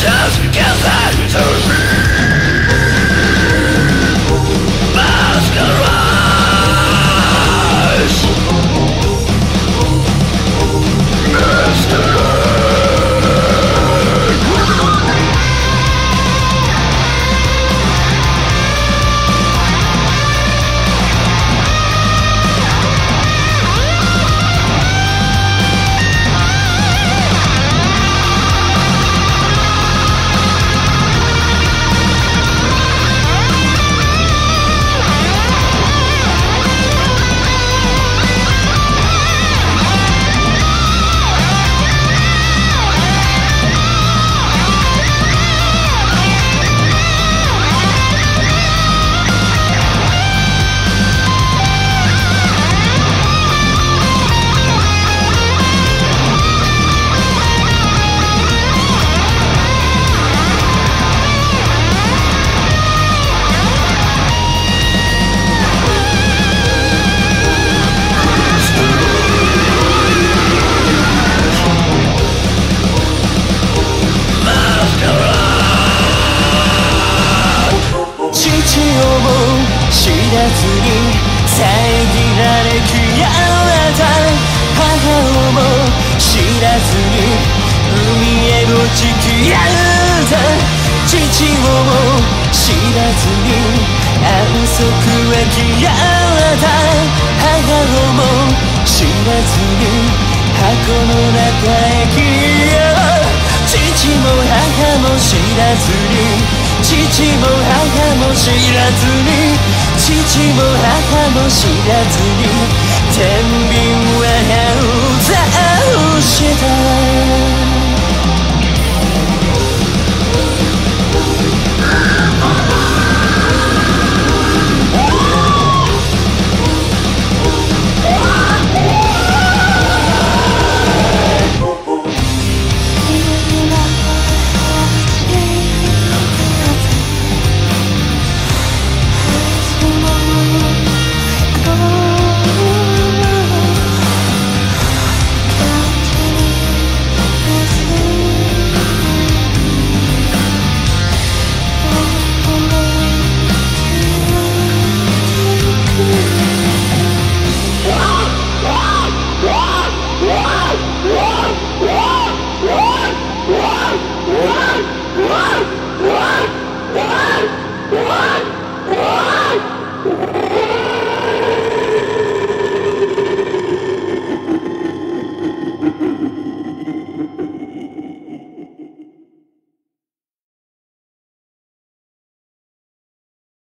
Just get that to me ずに遮られ消えた母をも知らずに海へ落ち消えた父をも知らずに安息は消えた母をも知らずに箱の中へ消え父も母も知らずに父も母も知らずに父も母も知らずに天秤は犯罪をした。